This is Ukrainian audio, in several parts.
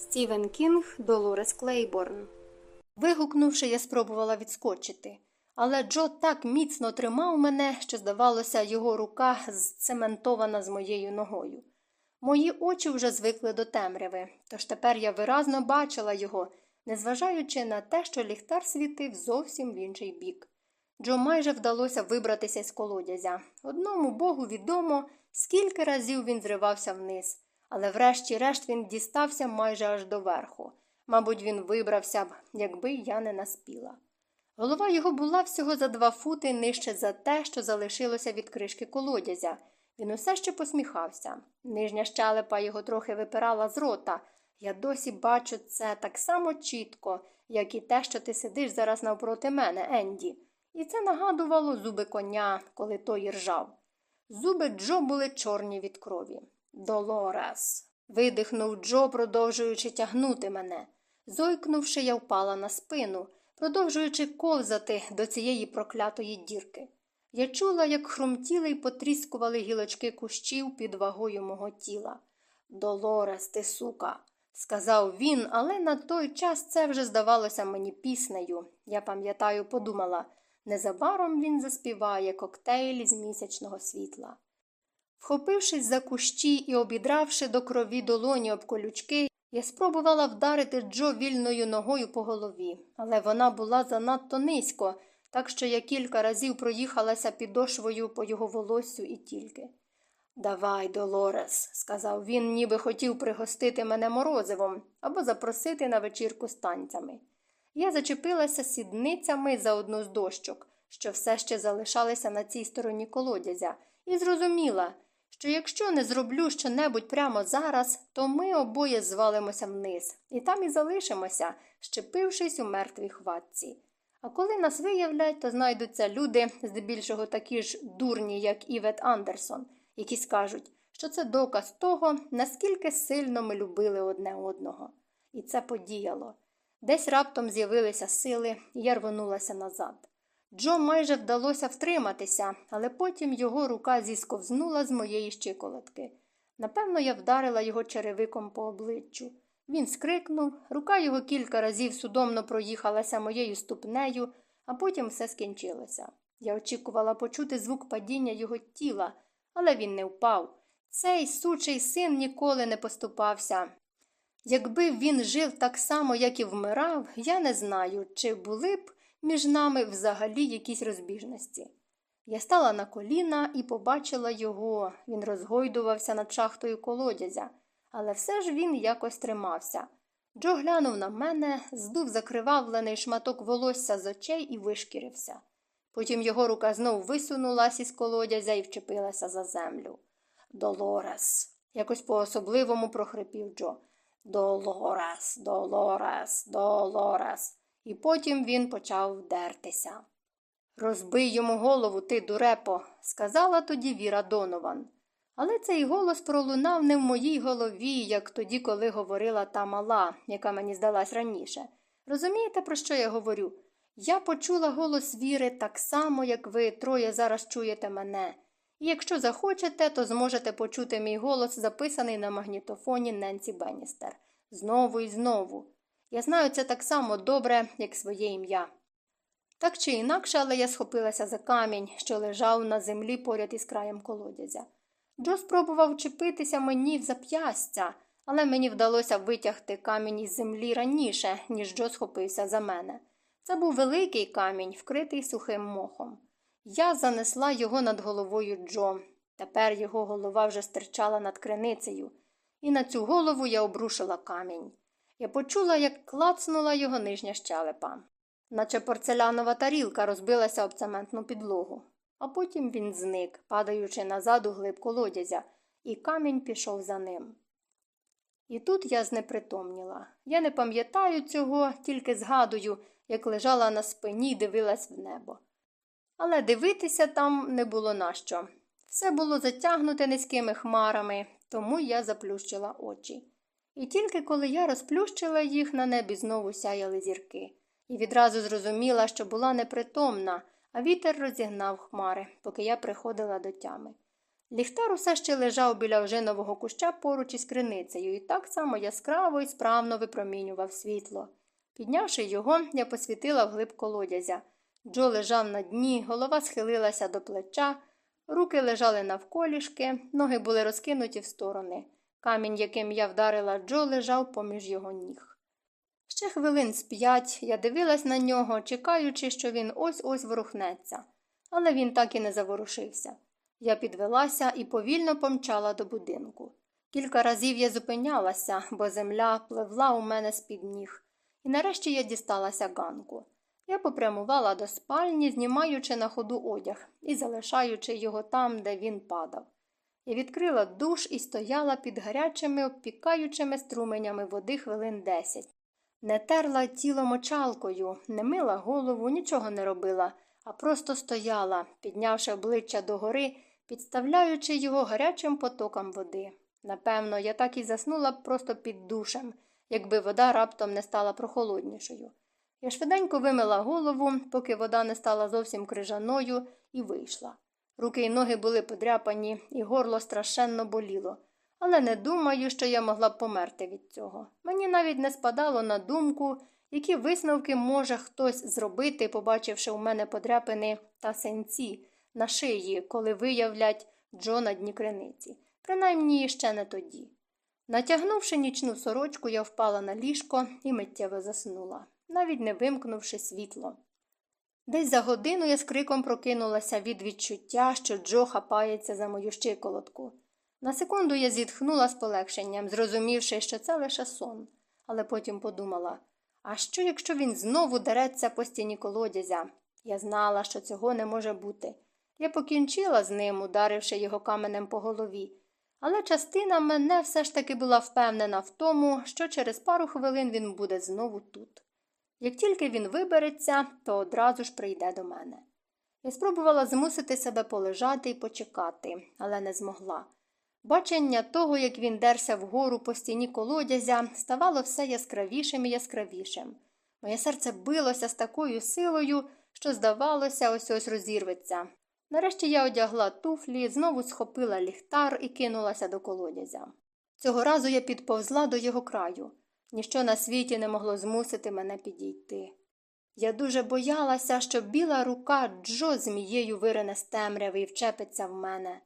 Стівен Кінг Долорес Клейборн. Вигукнувши, я спробувала відскочити. Але Джо так міцно тримав мене, що, здавалося, його рука зцементована з моєю ногою. Мої очі вже звикли до темряви, тож тепер я виразно бачила його, незважаючи на те, що ліхтар світив зовсім в інший бік. Джо майже вдалося вибратися з колодязя. Одному богу відомо, скільки разів він зривався вниз, але врешті-решт він дістався майже аж до верху. Мабуть, він вибрався б, якби я не наспіла. Голова його була всього за два фути нижче за те, що залишилося від кришки колодязя. Він усе ще посміхався. Нижня щелепа його трохи випирала з рота. Я досі бачу це так само чітко, як і те, що ти сидиш зараз навпроти мене, Енді. І це нагадувало зуби коня, коли той ржав. Зуби Джо були чорні від крові. Долорес. видихнув Джо, продовжуючи тягнути мене. Зойкнувши, я впала на спину, продовжуючи ковзати до цієї проклятої дірки. Я чула, як хрумтіли й потріскували гілочки кущів під вагою мого тіла. Долорес, ти сука, сказав він, але на той час це вже здавалося мені піснею. Я пам'ятаю, подумала незабаром він заспіває коктейль з місячного світла. Вхопившись за кущі і обідравши до крові долоні об колючки, я спробувала вдарити Джо вільною ногою по голові, але вона була занадто низько, так що я кілька разів проїхалася підошвою по його волоссю і тільки. Давай, Долорес, сказав він, ніби хотів пригостити мене морозивом або запросити на вечірку з танцями. Я зачепилася сідницями за одну з дощок, що все ще залишалися на цій стороні колодязя, і зрозуміла, що якщо не зроблю щонебудь прямо зараз, то ми обоє звалимося вниз, і там і залишимося, щепившись у мертвій хватці. А коли нас виявлять, то знайдуться люди, здебільшого такі ж дурні, як Івет Андерсон, які скажуть, що це доказ того, наскільки сильно ми любили одне одного. І це подіяло. Десь раптом з'явилися сили, і я рвонулася назад. Джо майже вдалося втриматися, але потім його рука зісковзнула з моєї щиколотки. Напевно, я вдарила його черевиком по обличчю. Він скрикнув, рука його кілька разів судомно проїхалася моєю ступнею, а потім все скінчилося. Я очікувала почути звук падіння його тіла, але він не впав. Цей сучий син ніколи не поступався. Якби він жив так само, як і вмирав, я не знаю, чи були б між нами взагалі якісь розбіжності. Я стала на коліна і побачила його. Він розгойдувався над шахтою колодязя, але все ж він якось тримався. Джо глянув на мене, здув закривавлений шматок волосся з очей і вишкірився. Потім його рука знов висунулась із колодязя і вчепилася за землю. Долорес, якось по особливому прохрипів Джо. Долорес, Долорес, Долорес. І потім він почав вдертися. Розбий йому голову, ти, дурепо, сказала тоді Віра Донован. Але цей голос пролунав не в моїй голові, як тоді, коли говорила та мала, яка мені здалась раніше. Розумієте, про що я говорю? Я почула голос Віри так само, як ви троє зараз чуєте мене. І якщо захочете, то зможете почути мій голос, записаний на магнітофоні Ненсі Бенністер. Знову і знову. Я знаю це так само добре, як своє ім'я. Так чи інакше, але я схопилася за камінь, що лежав на землі поряд із краєм колодязя. Джо спробував чепитися мені в зап'ястя, але мені вдалося витягти камінь із землі раніше, ніж Джо схопився за мене. Це був великий камінь, вкритий сухим мохом. Я занесла його над головою Джо. Тепер його голова вже стирчала над криницею, і на цю голову я обрушила камінь. Я почула, як клацнула його нижня щелепа, наче порцелянова тарілка розбилася об цементну підлогу. А потім він зник, падаючи назад у глиб колодязя, і камінь пішов за ним. І тут я знепритомніла. Я не пам'ятаю цього, тільки згадую, як лежала на спині і дивилась в небо. Але дивитися там не було нащо. Все було затягнуте низькими хмарами, тому я заплющила очі. І тільки коли я розплющила їх, на небі знову сяяли зірки, і відразу зрозуміла, що була непритомна, а вітер розігнав хмари, поки я приходила до тями. Ліхтар усе ще лежав біля ожинового куща поруч із криницею і так само яскраво і справно випромінював світло. Піднявши його, я посвітила вглиб колодязя. Джо лежав на дні, голова схилилася до плеча, руки лежали навколішки, ноги були розкинуті в сторони. Камінь, яким я вдарила Джо, лежав поміж його ніг. Ще хвилин з п'ять я дивилась на нього, чекаючи, що він ось ось ворухнеться, але він так і не заворушився. Я підвелася і повільно помчала до будинку. Кілька разів я зупинялася, бо земля пливла у мене з під ніг, і нарешті я дісталася ганку. Я попрямувала до спальні, знімаючи на ходу одяг і залишаючи його там, де він падав. Я відкрила душ і стояла під гарячими, обпікаючими струменями води хвилин десять. Не терла тіло мочалкою, не мила голову, нічого не робила, а просто стояла, піднявши обличчя догори, підставляючи його гарячим потоком води. Напевно, я так і заснула б просто під душем, якби вода раптом не стала прохолоднішою. Я швиденько вимила голову, поки вода не стала зовсім крижаною, і вийшла. Руки й ноги були подряпані, і горло страшенно боліло. Але не думаю, що я могла б померти від цього. Мені навіть не спадало на думку, які висновки може хтось зробити, побачивши у мене подряпини та сенці на шиї, коли виявлять Джо на дні криниці. Принаймні ще не тоді. Натягнувши нічну сорочку, я впала на ліжко і миттєво заснула, навіть не вимкнувши світло. Десь за годину я з криком прокинулася від відчуття, що Джо хапається за мою щиколотку. На секунду я зітхнула з полегшенням, зрозумівши, що це лише сон, але потім подумала а що, якщо він знову дереться по стіні колодязя? Я знала, що цього не може бути. Я покінчила з ним, ударивши його каменем по голові, але частина мене все ж таки була впевнена в тому, що через пару хвилин він буде знову тут. Як тільки він вибереться, то одразу ж прийде до мене. Я спробувала змусити себе полежати і почекати, але не змогла. Бачення того, як він дерся вгору по стіні колодязя, ставало все яскравішим і яскравішим. Моє серце билося з такою силою, що, здавалося, ось ось розірветься. Нарешті я одягла туфлі, знову схопила ліхтар і кинулася до колодязя. Цього разу я підповзла до його краю. Ніщо на світі не могло змусити мене підійти. Я дуже боялася, що біла рука Джо змією вирине з темряви і вчепиться в мене.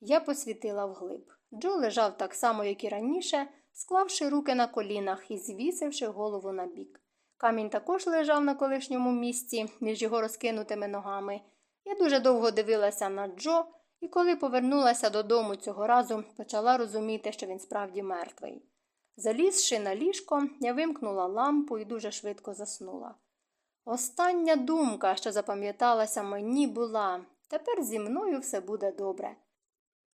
Я посвітила вглиб. Джо лежав так само, як і раніше, склавши руки на колінах і звісивши голову на бік. Камінь також лежав на колишньому місці між його розкинутими ногами. Я дуже довго дивилася на Джо, і коли повернулася додому цього разу, почала розуміти, що він справді мертвий. Залізши на ліжко, я вимкнула лампу і дуже швидко заснула. Остання думка, що запам'яталася мені, була тепер зі мною все буде добре.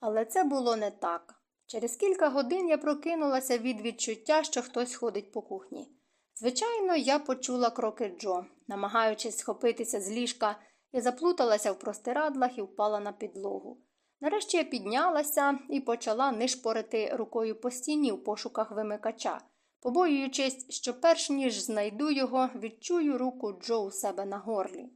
Але це було не так. Через кілька годин я прокинулася від відчуття, що хтось ходить по кухні. Звичайно, я почула кроки Джо. Намагаючись схопитися з ліжка, я заплуталася в простирадлах і впала на підлогу. Нарешті я піднялася і почала нишпорити рукою по стіні в пошуках вимикача, побоюючись, що перш ніж знайду його, відчую руку Джо у себе на горлі.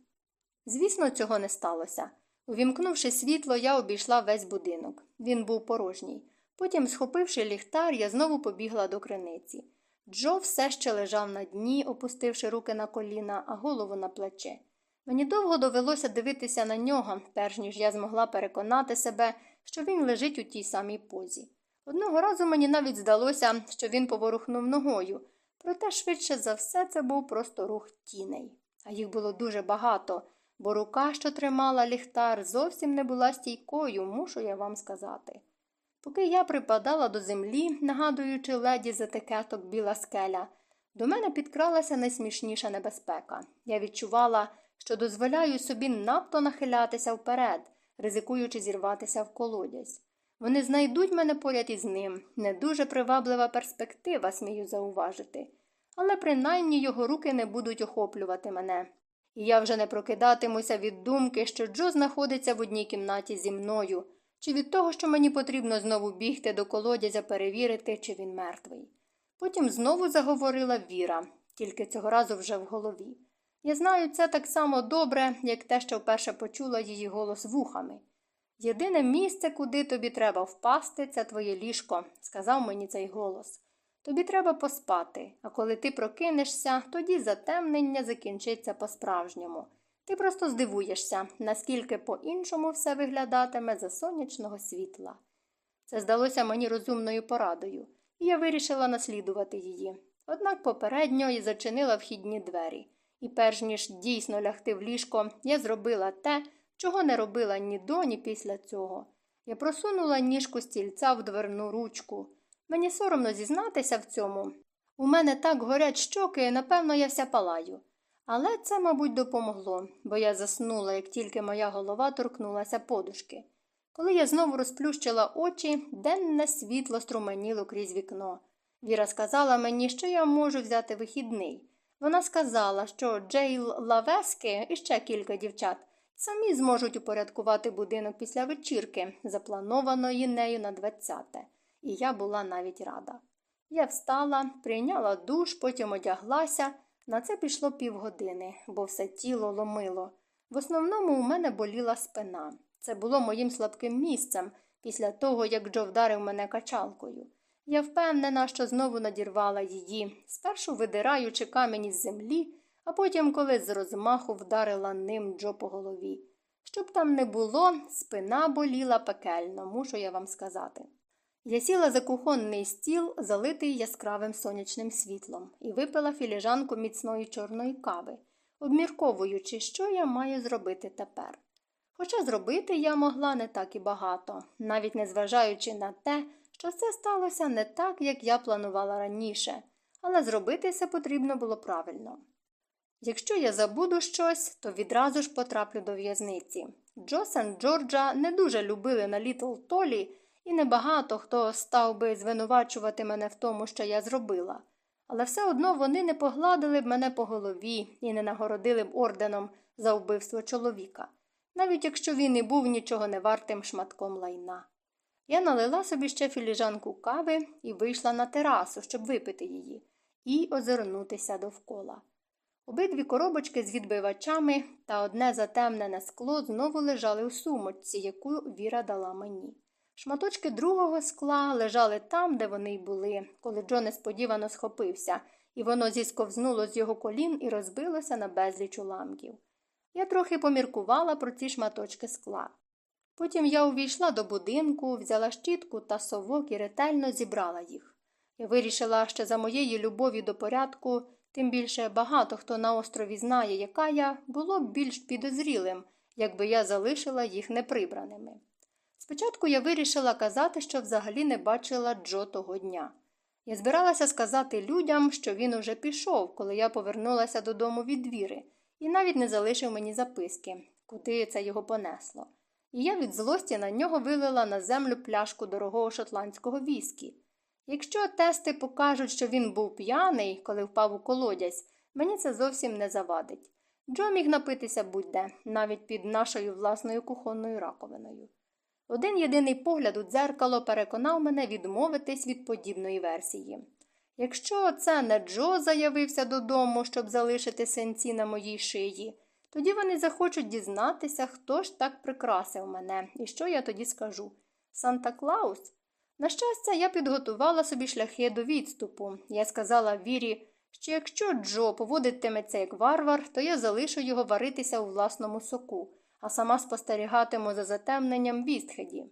Звісно, цього не сталося. Увімкнувши світло, я обійшла весь будинок. Він був порожній. Потім, схопивши ліхтар, я знову побігла до криниці. Джо все ще лежав на дні, опустивши руки на коліна, а голову на плече. Мені довго довелося дивитися на нього, перш ніж я змогла переконати себе, що він лежить у тій самій позі. Одного разу мені навіть здалося, що він поворухнув ногою, проте швидше за все це був просто рух тіней. А їх було дуже багато, бо рука, що тримала ліхтар, зовсім не була стійкою, мушу я вам сказати. Поки я припадала до землі, нагадуючи леді з етикеток біла скеля, до мене підкралася найсмішніша небезпека. Я відчувала, що дозволяю собі надто нахилятися вперед, ризикуючи зірватися в колодязь. Вони знайдуть мене поряд із ним, не дуже приваблива перспектива, смію зауважити, але принаймні його руки не будуть охоплювати мене. І я вже не прокидатимуся від думки, що Джо знаходиться в одній кімнаті зі мною, чи від того, що мені потрібно знову бігти до колодязя перевірити, чи він мертвий. Потім знову заговорила Віра, тільки цього разу вже в голові. Я знаю це так само добре, як те, що вперше почула її голос вухами. Єдине місце, куди тобі треба впасти, це твоє ліжко, сказав мені цей голос. Тобі треба поспати, а коли ти прокинешся, тоді затемнення закінчиться по-справжньому. Ти просто здивуєшся, наскільки по-іншому все виглядатиме за сонячного світла. Це здалося мені розумною порадою, і я вирішила наслідувати її. Однак попередньо і зачинила вхідні двері, і, перш ніж дійсно лягти в ліжко, я зробила те, чого не робила ні до, ні після цього. Я просунула ніжку стільця в дверну ручку. Мені соромно зізнатися в цьому. У мене так горять щоки, напевно, я вся палаю. Але це, мабуть, допомогло, бо я заснула, як тільки моя голова торкнулася подушки. Коли я знову розплющила очі, денне світло струменіло крізь вікно. Віра сказала мені, що я можу взяти вихідний. Вона сказала, що Джейл Лавески і ще кілька дівчат самі зможуть упорядкувати будинок після вечірки, запланованої нею на двадцяте, і я була навіть рада. Я встала, прийняла душ, потім одяглася. На це пішло півгодини, бо все тіло ломило. В основному у мене боліла спина. Це було моїм слабким місцем після того, як Джо вдарив мене качалкою. Я впевнена, що знову надірвала її, спершу видираючи камінь із землі, а потім, коли з розмаху вдарила ним Джо по голові. Щоб там не було, спина боліла пекельно, мушу я вам сказати. Я сіла за кухонний стіл, залитий яскравим сонячним світлом, і випила філіжанку міцної чорної кави, обмірковуючи, що я маю зробити тепер. Хоча зробити я могла не так і багато, навіть незважаючи на те, що це сталося не так, як я планувала раніше, але зробити це потрібно було правильно. Якщо я забуду щось, то відразу ж потраплю до в'язниці. Джосен Джорджа не дуже любили на Літл Толі, і небагато хто став би звинувачувати мене в тому, що я зробила. Але все одно вони не погладили б мене по голові і не нагородили б орденом за вбивство чоловіка, навіть якщо він і був нічого не вартим шматком лайна. Я налила собі ще філіжанку кави і вийшла на терасу, щоб випити її, і озирнутися довкола. Обидві коробочки з відбивачами та одне затемнене скло знову лежали у сумочці, яку Віра дала мені. Шматочки другого скла лежали там, де вони й були, коли Джо несподівано схопився, і воно зісковзнуло з його колін і розбилося на безліч уламків. Я трохи поміркувала про ці шматочки скла. Потім я увійшла до будинку, взяла щітку та совок і ретельно зібрала їх. Я вирішила, що за моєї любові до порядку, тим більше багато хто на острові знає, яка я, було б більш підозрілим, якби я залишила їх неприбраними. Спочатку я вирішила казати, що взагалі не бачила Джо того дня. Я збиралася сказати людям, що він уже пішов, коли я повернулася додому від двіри, і навіть не залишив мені записки, куди це його понесло. І я від злості на нього вилила на землю пляшку дорогого шотландського віскі. Якщо тести покажуть, що він був п'яний, коли впав у колодязь, мені це зовсім не завадить. Джо міг напитися будь-де, навіть під нашою власною кухонною раковиною. Один єдиний погляд у дзеркало переконав мене відмовитись від подібної версії. Якщо це не Джо заявився додому, щоб залишити синці на моїй шиї, тоді вони захочуть дізнатися, хто ж так прикрасив мене і що я тоді скажу. Санта Клаус? На щастя, я підготувала собі шляхи до відступу. Я сказала Вірі, що якщо Джо поводитиметься як варвар, то я залишу його варитися у власному соку а сама спостерігатиму за затемненням в Істхеді.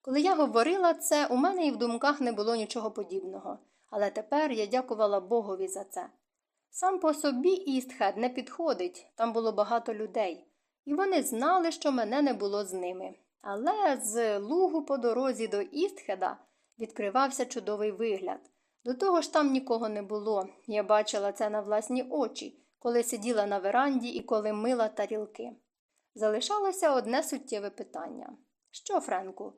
Коли я говорила це, у мене і в думках не було нічого подібного, але тепер я дякувала Богові за це. Сам по собі Істхед не підходить, там було багато людей, і вони знали, що мене не було з ними. Але з лугу по дорозі до Істхеда відкривався чудовий вигляд. До того ж там нікого не було. Я бачила це на власні очі, коли сиділа на веранді і коли мила тарілки. Залишалося одне суттєве питання. Що, Френку?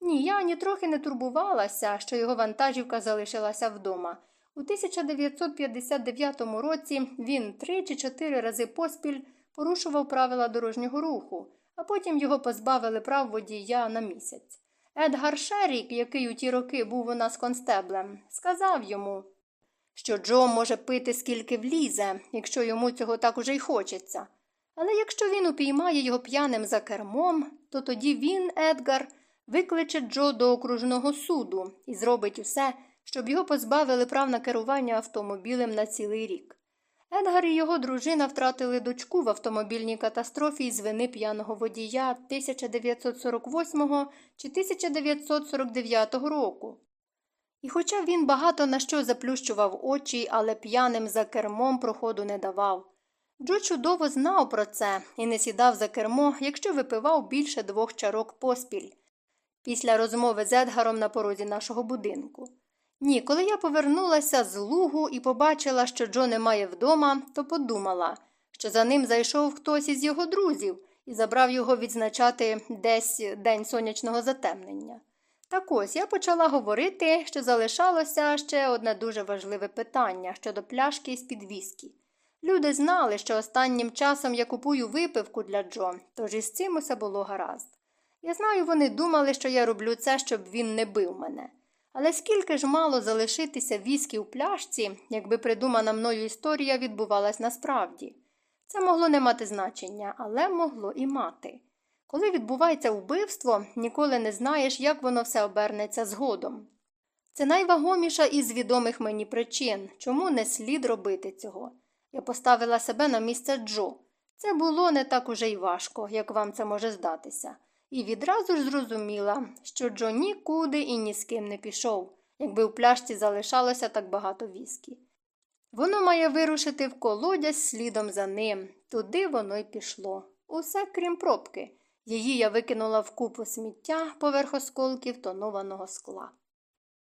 Ні, я ні трохи не турбувалася, що його вантажівка залишилася вдома. У 1959 році він три чи чотири рази поспіль порушував правила дорожнього руху, а потім його позбавили прав водія на місяць. Едгар Шерік, який у ті роки був у нас констеблем, сказав йому, що Джо може пити скільки влізе, якщо йому цього так уже й хочеться. Але якщо він упіймає його п'яним за кермом, то тоді він, Едгар, викличе Джо до окружного суду і зробить усе, щоб його позбавили прав на керування автомобілем на цілий рік. Едгар і його дружина втратили дочку в автомобільній катастрофі із вини п'яного водія 1948 чи 1949 року. І хоча він багато на що заплющував очі, але п'яним за кермом проходу не давав. Джо чудово знав про це і не сідав за кермо, якщо випивав більше двох чарок поспіль. Після розмови з Едгаром на порозі нашого будинку. Ні, коли я повернулася з лугу і побачила, що Джо немає вдома, то подумала, що за ним зайшов хтось із його друзів і забрав його відзначати десь день сонячного затемнення. Так ось я почала говорити, що залишалося ще одне дуже важливе питання щодо пляшки з під віскі. Люди знали, що останнім часом я купую випивку для Джо, тож із цим усе було гаразд. Я знаю, вони думали, що я роблю це, щоб він не бив мене. Але скільки ж мало залишитися віскі у пляшці, якби придумана мною історія відбувалась насправді. Це могло не мати значення, але могло і мати. Коли відбувається вбивство, ніколи не знаєш, як воно все обернеться згодом. Це найвагоміша із відомих мені причин, чому не слід робити цього. Я поставила себе на місце Джо. Це було не так уже й важко, як вам це може здатися, і відразу ж зрозуміла, що Джо нікуди і ні з ким не пішов, якби у пляшці залишалося так багато віскі. Воно має вирушити в колодязь слідом за ним, туди воно й пішло. Усе крім пробки. Її я викинула в купу сміття поверх осколків тонованого скла.